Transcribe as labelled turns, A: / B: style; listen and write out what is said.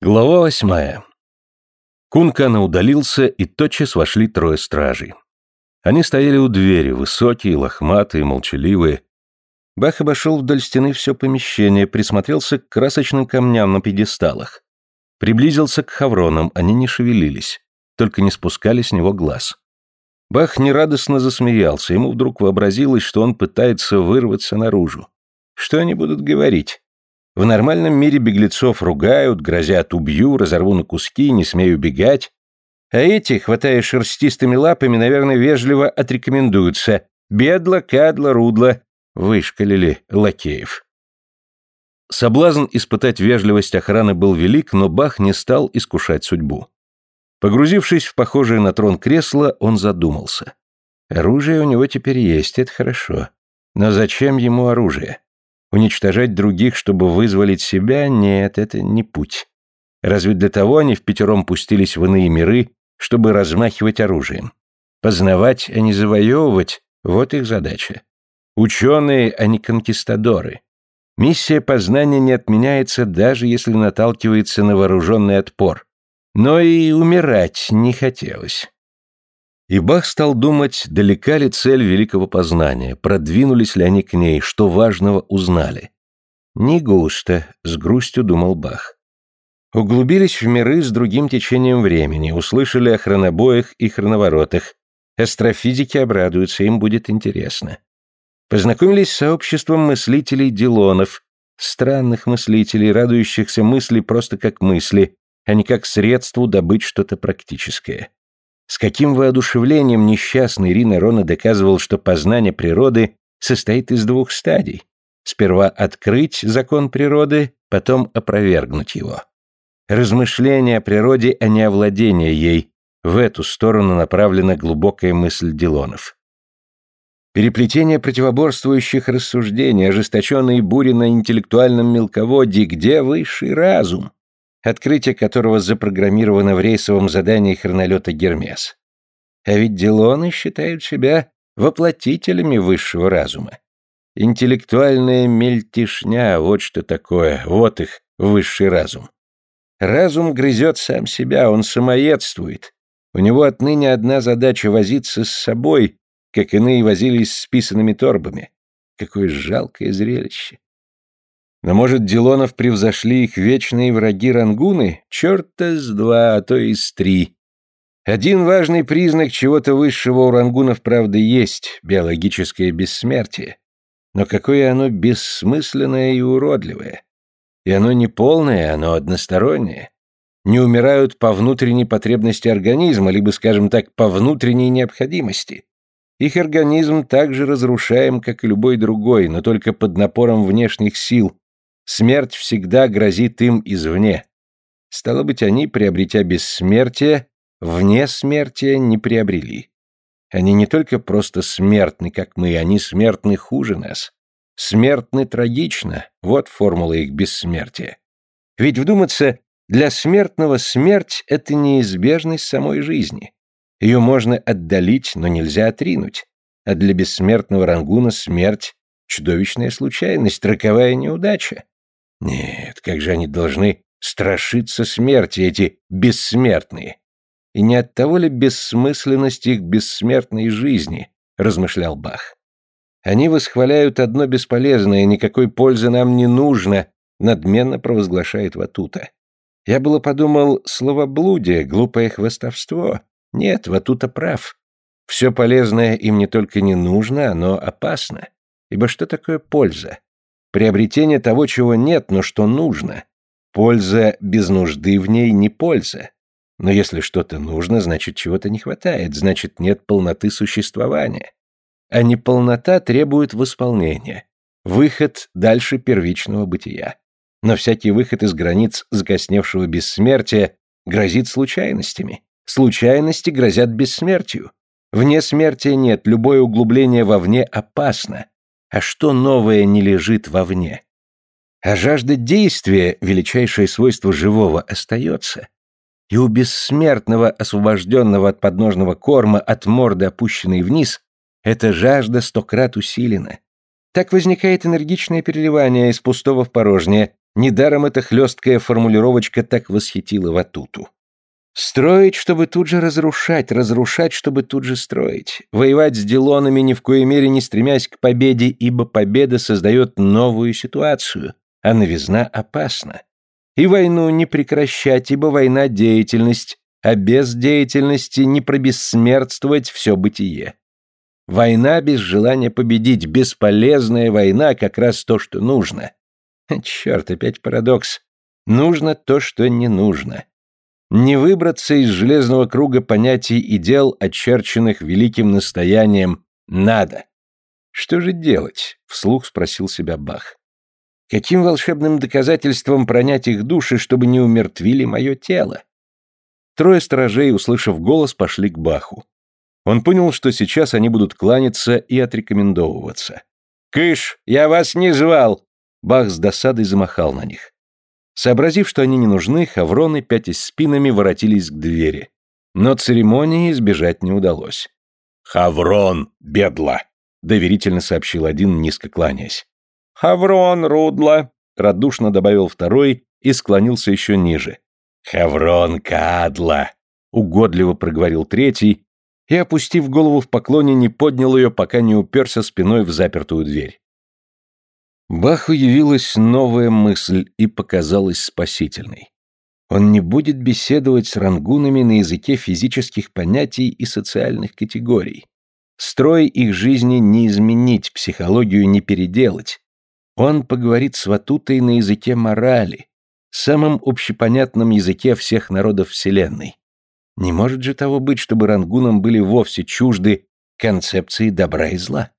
A: Глава восьмая. Кункана удалился, и тотчас вошли трое стражей. Они стояли у двери, высокие, лохматые, молчаливые. Бах обошел вдоль стены все помещение, присмотрелся к красочным камням на пьедесталах. Приблизился к хавронам, они не шевелились, только не спускали с него глаз. Бах нерадостно засмеялся, ему вдруг вообразилось, что он пытается вырваться наружу. Что они будут говорить? В нормальном мире беглецов ругают, грозят убью, разорву на куски, не смею бегать. А эти, хватая шерстистыми лапами, наверное, вежливо отрекомендуются. Бедло, кадло, рудло. Вышкалили лакеев. Соблазн испытать вежливость охраны был велик, но Бах не стал искушать судьбу. Погрузившись в похожее на трон кресло, он задумался. Оружие у него теперь есть, это хорошо. Но зачем ему оружие? Уничтожать других, чтобы вызволить себя, нет, это не путь. Разве для того они в пятером пустились в иные миры, чтобы размахивать оружием? Познавать, а не завоевывать – вот их задача. Ученые, а не конкистадоры. Миссия познания не отменяется, даже если наталкивается на вооруженный отпор. Но и умирать не хотелось. И Бах стал думать, далека ли цель великого познания, продвинулись ли они к ней, что важного узнали. Не густо, с грустью думал Бах. Углубились в миры с другим течением времени, услышали о хронобоях и хроноворотах. Астрофизики обрадуются, им будет интересно. Познакомились с сообществом мыслителей-дилонов, странных мыслителей, радующихся мысли просто как мысли, а не как средству добыть что-то практическое. С каким воодушевлением несчастный Рина Рона доказывал, что познание природы состоит из двух стадий. Сперва открыть закон природы, потом опровергнуть его. Размышление о природе, а не овладение ей. В эту сторону направлена глубокая мысль Дилонов. Переплетение противоборствующих рассуждений, ожесточенные бури на интеллектуальном мелководье, где высший разум? Открытие которого запрограммировано в рейсовом задании хронолета «Гермес». А ведь Дилоны считают себя воплотителями высшего разума. Интеллектуальная мельтешня, вот что такое, вот их высший разум. Разум грызет сам себя, он самоедствует. У него отныне одна задача возиться с собой, как иные возились с писанными торбами. Какое жалкое зрелище. Но, может, Дилонов превзошли их вечные враги рангуны? Черта с два, а то и с три. Один важный признак чего-то высшего у рангунов, правда, есть — биологическое бессмертие. Но какое оно бессмысленное и уродливое. И оно не полное, оно одностороннее. Не умирают по внутренней потребности организма, либо, скажем так, по внутренней необходимости. Их организм так же разрушаем, как и любой другой, но только под напором внешних сил, Смерть всегда грозит им извне. Стало быть, они, приобретя бессмертие, вне смертия не приобрели. Они не только просто смертны, как мы, они смертны хуже нас. Смертны трагично, вот формула их бессмертия. Ведь вдуматься, для смертного смерть — это неизбежность самой жизни. Ее можно отдалить, но нельзя отринуть. А для бессмертного рангуна смерть — чудовищная случайность, роковая неудача. Нет, как же они должны страшиться смерти, эти бессмертные? И не от того ли бессмысленность их бессмертной жизни, размышлял Бах. Они восхваляют одно бесполезное, никакой пользы нам не нужно, надменно провозглашает Ватута. Я было подумал, словоблудие, глупое хвостовство. Нет, Ватута прав. Все полезное им не только не нужно, оно опасно. Ибо что такое польза? Приобретение того, чего нет, но что нужно. Польза без нужды в ней не польза. Но если что-то нужно, значит чего-то не хватает, значит нет полноты существования. А неполнота требует восполнения. Выход дальше первичного бытия. Но всякий выход из границ закосневшего бессмертия грозит случайностями. Случайности грозят бессмертию. Вне смерти нет, любое углубление вовне опасно. А что новое не лежит вовне? А жажда действия, величайшее свойство живого, остается. И у бессмертного, освобожденного от подножного корма, от морды опущенной вниз, эта жажда сто крат усилена. Так возникает энергичное переливание из пустого в порожнее, Недаром эта хлесткая формулировочка так восхитила Ватуту. Строить, чтобы тут же разрушать, разрушать, чтобы тут же строить. Воевать с Дилонами ни в коей мере не стремясь к победе, ибо победа создает новую ситуацию, а новизна опасна. И войну не прекращать, ибо война – деятельность, а без деятельности не пробессмертствовать все бытие. Война без желания победить, бесполезная война – как раз то, что нужно. Черт, опять парадокс. Нужно то, что не нужно не выбраться из железного круга понятий и дел, очерченных великим настоянием «надо». «Что же делать?» — вслух спросил себя Бах. «Каким волшебным доказательством пронять их души, чтобы не умертвили мое тело?» Трое сторожей, услышав голос, пошли к Баху. Он понял, что сейчас они будут кланяться и отрекомендовываться. «Кыш, я вас не звал!» Бах с досадой замахал на них. Сообразив, что они не нужны, хавроны, пятясь спинами, воротились к двери. Но церемонии избежать не удалось. «Хаврон, бедла!» — доверительно сообщил один, низко кланяясь. «Хаврон, рудла!» — радушно добавил второй и склонился еще ниже. «Хаврон, кадла!» — угодливо проговорил третий и, опустив голову в поклоне, не поднял ее, пока не уперся спиной в запертую дверь. Баху явилась новая мысль и показалась спасительной. Он не будет беседовать с рангунами на языке физических понятий и социальных категорий. Строй их жизни не изменить, психологию не переделать. Он поговорит с Ватутой на языке морали, самом общепонятном языке всех народов Вселенной. Не может же того быть, чтобы рангунам были вовсе чужды концепции добра и зла.